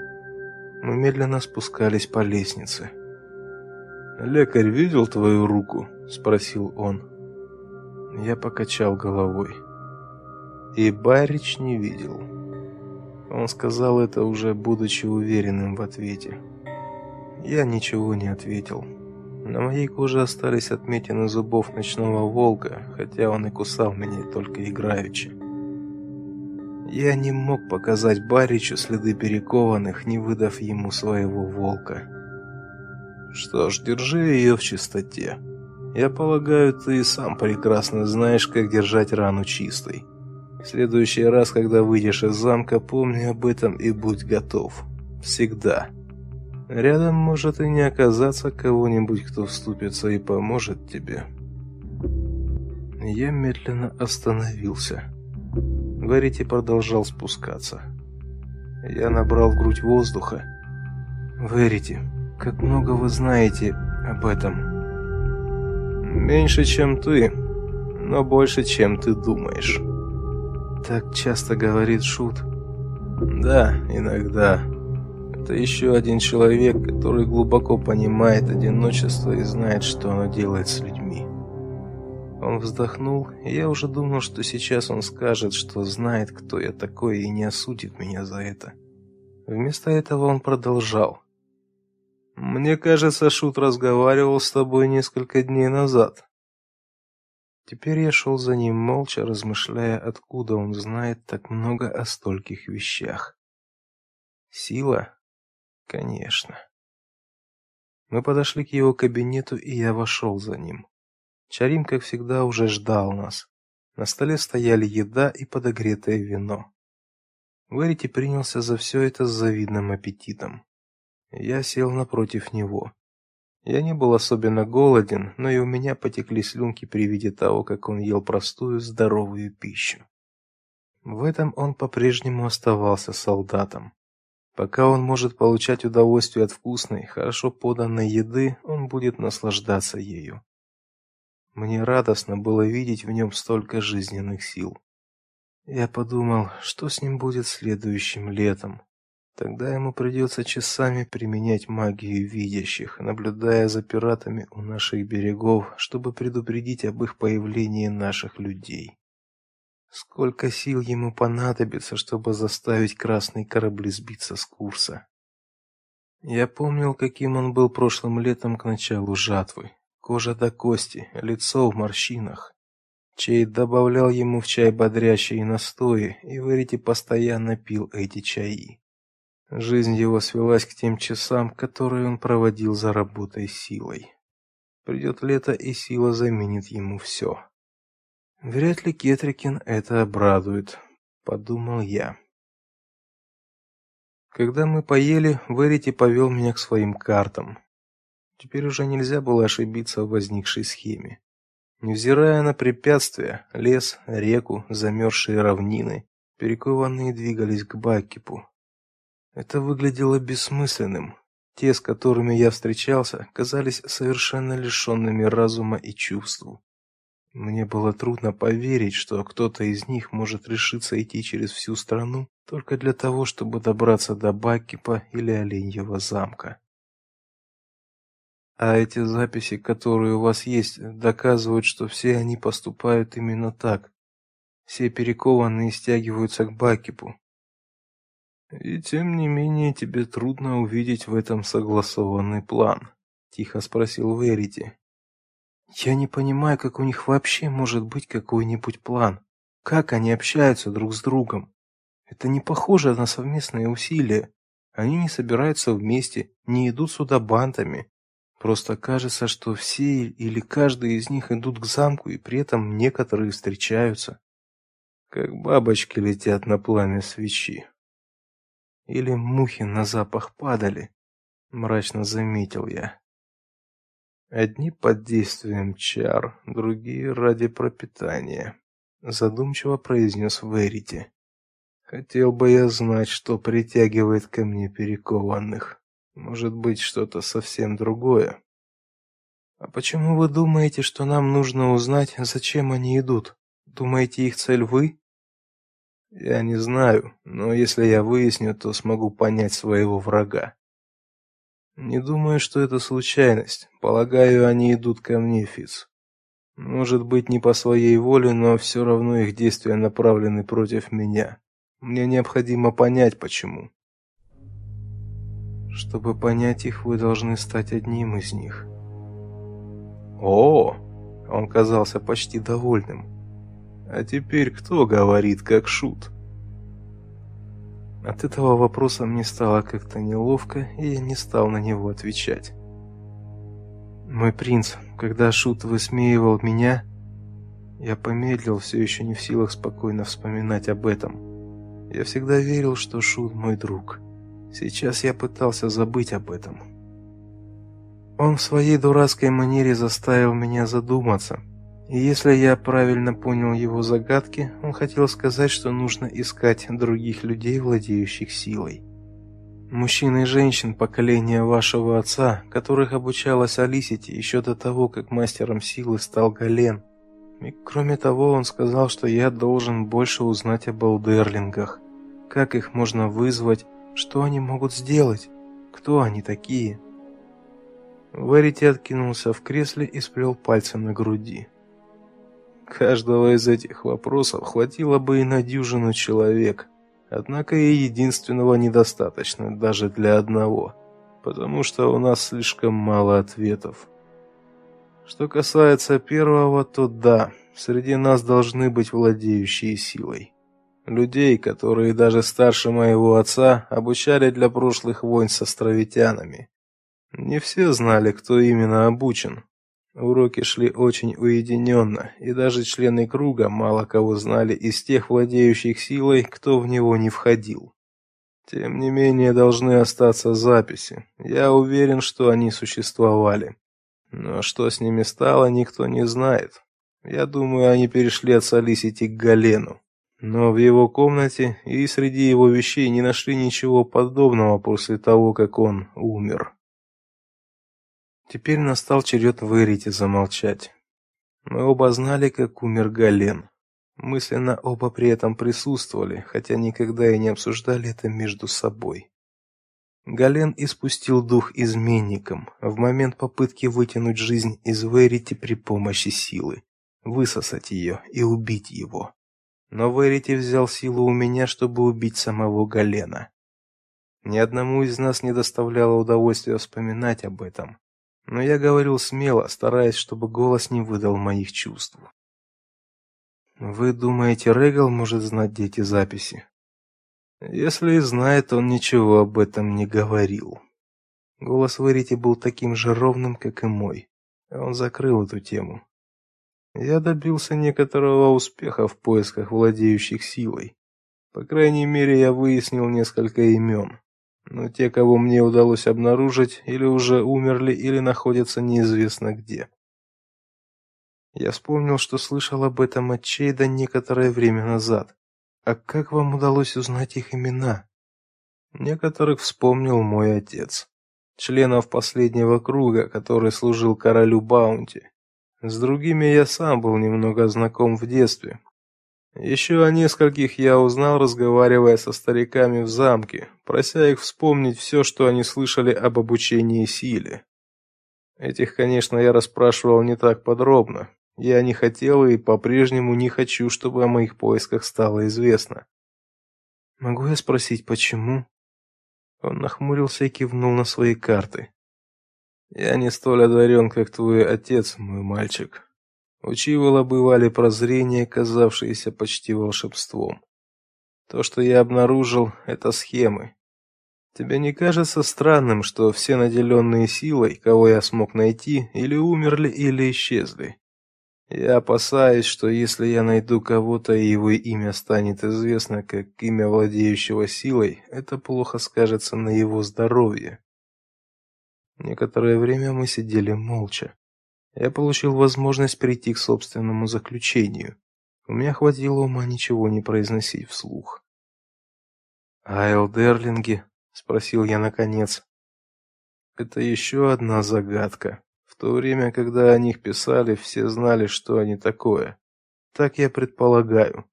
Speaker 1: Мы медленно спускались по лестнице.
Speaker 2: «Лекарь видел твою руку?» спросил он.
Speaker 1: Я покачал головой.
Speaker 2: И Барич не видел.
Speaker 1: Он сказал это уже будучи уверенным в ответе. Я ничего не ответил. На моей коже остались отметины зубов ночного волка, хотя он и кусал меня только играючи. Я не мог показать Баричу следы перекованных, не выдав ему своего волка.
Speaker 2: Что ж, держи ее в чистоте. Я полагаю, ты сам прекрасно знаешь, как держать рану чистой. В следующий раз, когда выйдешь из замка, помни об этом и будь готов. Всегда. Рядом может и не оказаться кого-нибудь, кто вступится и поможет тебе.
Speaker 1: Я медленно остановился. Верити продолжал спускаться. Я набрал в грудь воздуха. Верити, как много вы знаете об этом?
Speaker 2: Меньше, чем ты, но больше, чем ты думаешь.
Speaker 1: Так часто говорит Шут.
Speaker 2: Да, иногда. Это еще один человек, который глубоко понимает одиночество и знает, что оно делает с людьми.
Speaker 1: Он вздохнул, и я уже думал, что сейчас он скажет, что знает, кто я такой, и не осудит меня за это. Вместо этого он продолжал.
Speaker 2: Мне кажется, Шут разговаривал с тобой несколько дней назад.
Speaker 1: Теперь я шел за ним молча, размышляя, откуда он знает так много о стольких вещах. Сила? Конечно. Мы подошли к его кабинету, и я вошел за ним. Чарим, как всегда, уже ждал нас. На столе стояли еда и подогретое вино. Верити принялся за все это с завидным аппетитом. Я сел напротив него. Я не был особенно голоден, но и у меня потекли слюнки при виде того, как он ел простую здоровую пищу. В этом он по-прежнему оставался солдатом. Пока он может получать удовольствие от вкусной, хорошо поданной еды, он будет наслаждаться ею. Мне радостно было видеть в нем столько жизненных сил. Я подумал, что с ним будет следующим летом, Тогда ему придется часами применять магию видящих, наблюдая за пиратами у наших берегов, чтобы предупредить об их появлении наших людей. Сколько сил ему понадобится, чтобы заставить красные корабли сбиться с курса? Я помнил, каким он был прошлым летом к началу жатвы. Кожа до кости, лицо в морщинах. Чейд добавлял ему в чай бодрящие настои, и Верити постоянно пил эти чаи. Жизнь его свелась к тем часам, которые он проводил за работой силой. Придет лето, и сила заменит ему все. Вряд ли Кетрикин это обрадует, подумал я. Когда мы поели, Верити повел меня к своим картам. Теперь уже нельзя было ошибиться в возникшей схеме. Невзирая на препятствия, лес, реку, замерзшие равнины, перекованные двигались к Баккипу. Это выглядело бессмысленным. Те, с которыми я встречался, казались совершенно лишенными разума и чувств. Мне было трудно поверить, что кто-то из них может решиться идти через всю страну только для того, чтобы добраться до Баккипа или Оленьего замка. А эти записи, которые у вас есть, доказывают, что все они поступают именно так. Все перекованные стягиваются к Бакипу. И тем не менее тебе трудно увидеть в этом согласованный план, тихо спросил Верити. Я не понимаю, как у них вообще может быть какой-нибудь план. Как они общаются друг с другом? Это не похоже на совместные усилия. Они не собираются вместе, не идут сюда бандами. Просто кажется, что все или каждый из них идут к замку, и при этом некоторые встречаются, как бабочки летят на пламя свечи. Или мухи на запах падали, мрачно заметил я. Одни под действием чар, другие ради пропитания, задумчиво произнес Верити. Хотел бы я знать, что притягивает ко мне перекованных. Может быть, что-то совсем другое. А почему вы думаете, что нам нужно узнать, зачем они идут? Думаете, их цель вы? Я не знаю, но если я выясню, то смогу понять своего врага. Не думаю, что это случайность. Полагаю, они идут ко мне, Фиц. Может быть, не по своей воле, но все равно их действия направлены против меня. Мне необходимо понять, почему. Чтобы понять их, вы должны стать одним из них. О, он казался почти довольным. А теперь кто говорит как шут? От этого вопроса мне стало как-то неловко, и я не стал на него отвечать. Мой принц, когда шут высмеивал меня, я помедлил, все еще не в силах спокойно вспоминать об этом. Я всегда верил, что шут мой друг. Сейчас я пытался забыть об этом. Он в своей дурацкой манере заставил меня задуматься. Если я правильно понял его загадки, он хотел сказать, что нужно искать других людей, владеющих силой. Мужчин и женщин поколения вашего отца, которых обучалась Алисити еще до того, как мастером силы стал Гален. И кроме того, он сказал, что я должен больше узнать об Алдерлингах. Как их можно вызвать, что они могут сделать, кто они такие. Верити откинулся в кресле и сплел пальцы на груди. Каждого из этих вопросов хватило бы и на дюжину человек. Однако и единственного недостаточно даже для одного, потому что у нас слишком мало ответов. Что касается первого, то да, среди нас должны быть владеющие силой. Людей, которые даже старше моего отца обучали для прошлых войн с островитянами. Не все знали, кто именно обучен, Уроки шли очень уединенно, и даже члены круга мало кого знали из тех владеющих силой, кто в него не входил. Тем не менее, должны остаться записи. Я уверен, что они существовали. Но что с ними стало, никто не знает. Я думаю, они перешли от Солисити к Галену. Но в его комнате и среди его вещей не нашли ничего подобного после того, как он умер. Теперь настал черед Верити замолчать. Мы оба знали, как умер Гален. Мысленно оба при этом присутствовали, хотя никогда и не обсуждали это между собой. Гален испустил дух изменником в момент попытки вытянуть жизнь из Верити при помощи силы, высосать ее и убить его. Но Верити взял силу у меня, чтобы убить самого Галена. Ни одному из нас не доставляло удовольствия вспоминать об этом, но я говорил смело, стараясь, чтобы голос не выдал моих чувств. Вы думаете, Регал может знать эти записи? Если и знает, он ничего об этом не говорил. Голос Верити был таким же ровным, как и мой. Он закрыл эту тему. Я добился некоторого успеха в поисках владеющих силой. По крайней мере, я выяснил несколько имен. Но те, кого мне удалось обнаружить, или уже умерли, или находятся неизвестно где. Я вспомнил, что слышал об этом от Чейда некоторое время назад. А как вам удалось узнать их имена? Некоторых вспомнил мой отец, членов последнего круга, который служил королю Баунти. С другими я сам был немного знаком в детстве. Еще о нескольких я узнал, разговаривая со стариками в замке, прося их вспомнить все, что они слышали об обучении силе. Этих, конечно, я расспрашивал не так подробно, я не хотел и по-прежнему не хочу, чтобы о моих поисках стало известно. Могу я спросить, почему? Он нахмурился и кивнул на свои карты. Я не столь одарен, как твой отец, мой мальчик. У Чивола бывали прозрения, казавшиеся почти волшебством. То, что я обнаружил, это схемы. Тебе не кажется странным, что все наделенные силой, кого я смог найти, или умерли, или исчезли? Я опасаюсь, что если я найду кого-то и его имя станет известно как имя владеющего силой, это плохо скажется на его здоровье. Некоторое время мы сидели молча. Я получил возможность прийти к собственному заключению. У меня хватило ума ничего не произносить вслух. «А элдерлинги?» — спросил я наконец. «Это еще одна загадка», то время, когда о них писали, все знали, что они такое. Так я предполагаю.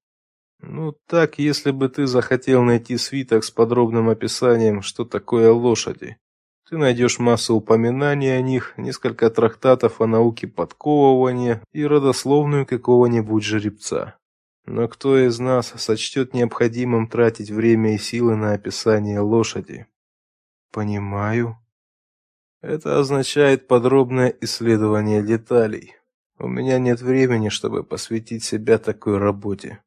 Speaker 1: Ну, так, если бы ты захотел найти свиток с подробным описанием, что такое лошади. Ты найдешь массу упоминаний о них, несколько трактатов о науке подковывания и родословную какого-нибудь жеребца. Но кто из нас сочтет необходимым тратить время и силы на описание лошади? Понимаю, это означает подробное исследование деталей. У меня нет времени, чтобы посвятить себя такой работе.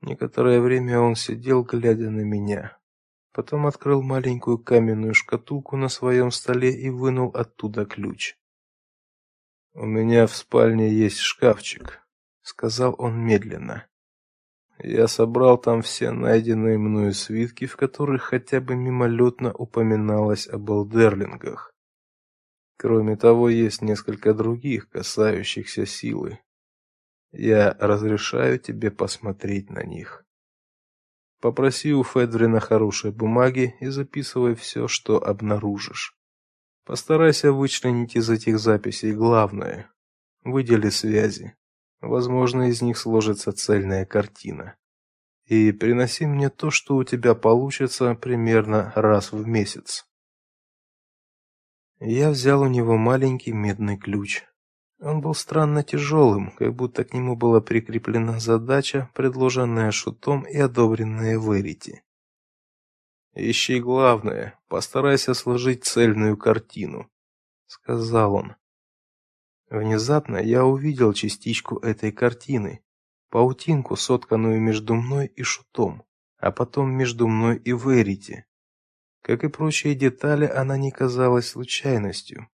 Speaker 1: Некоторое время он сидел, глядя на меня. Потом открыл маленькую каменную шкатулку на своем столе и вынул оттуда ключ. У меня в спальне есть шкафчик, сказал он медленно. Я собрал там все найденные мною свитки, в которых хотя бы мимолетно упоминалось об элдерлингах. Кроме того, есть несколько других, касающихся силы. Я разрешаю тебе посмотреть на них. Попроси у Федрина хорошей бумаги и записывай все, что обнаружишь. Постарайся вычленить из этих записей главное. Выдели связи. Возможно, из них сложится цельная картина. И приноси мне то, что у тебя получится примерно раз в месяц. Я взял у него маленький медный ключ. Он был странно тяжелым, как будто к нему была прикреплена задача, предложенная шутом и одобренная Верити. Ищи главное, постарайся сложить цельную картину, сказал он. Внезапно я увидел частичку этой картины, паутинку, сотканную между мной и шутом, а потом между мной и Верити. Как и прочие детали, она не казалась случайностью.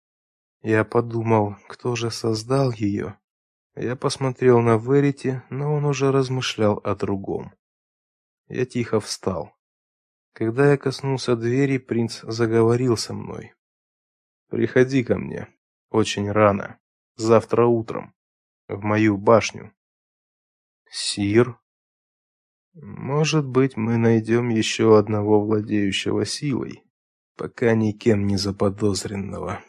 Speaker 1: Я подумал, кто же создал ее. Я посмотрел на Верити, но он уже размышлял о другом. Я тихо встал. Когда я коснулся двери, принц заговорил со мной. Приходи ко мне очень рано завтра утром в мою башню. Сир, может быть, мы найдем еще одного владеющего силой, пока никем не заподозренного.